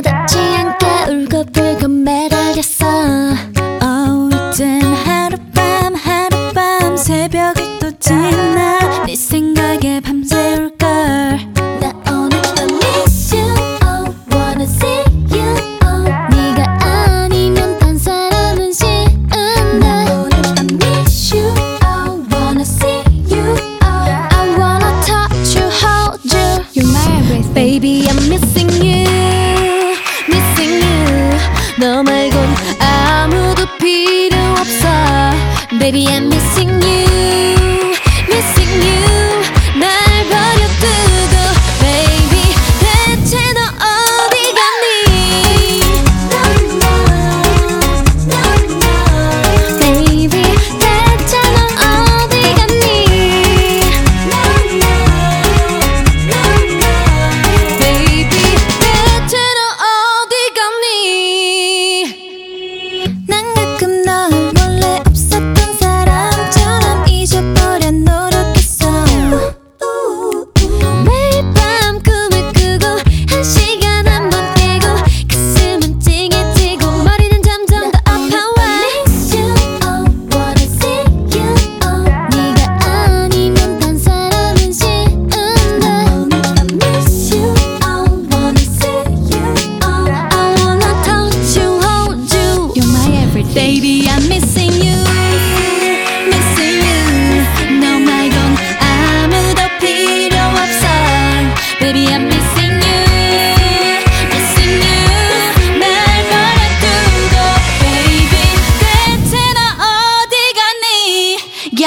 와닿지 않게 울고불고 매달렸어 oh, 이젠 하룻밤 하룻밤 새벽이 또 지나 네 생각에 밤새울걸 나 오늘 또 miss you oh wanna see you oh 네가 아니면 딴 사람은 싫은데 오늘 또 miss you oh wanna see you oh I wanna touch you hold you You're my everything baby I'm missing you Baby I'm missing you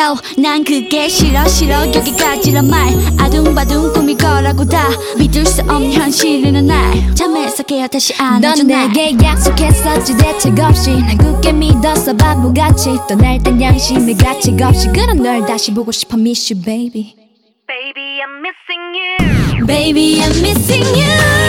Yo, 난 그게 싫어 싫어. 여기까지란 말. 아둥바둥 꿈일 거라고 다 믿을 수 없는 현실이는 날 잠에서 깨어 다시 안아줘 넌 내게 약속했었지 대책 없이. 난 굳게 믿었어 바보같이. 떠날 땐 양심의 가책 없이. 그런 널 다시 보고 싶어. Miss you baby. Baby, I'm missing you. Baby, I'm missing you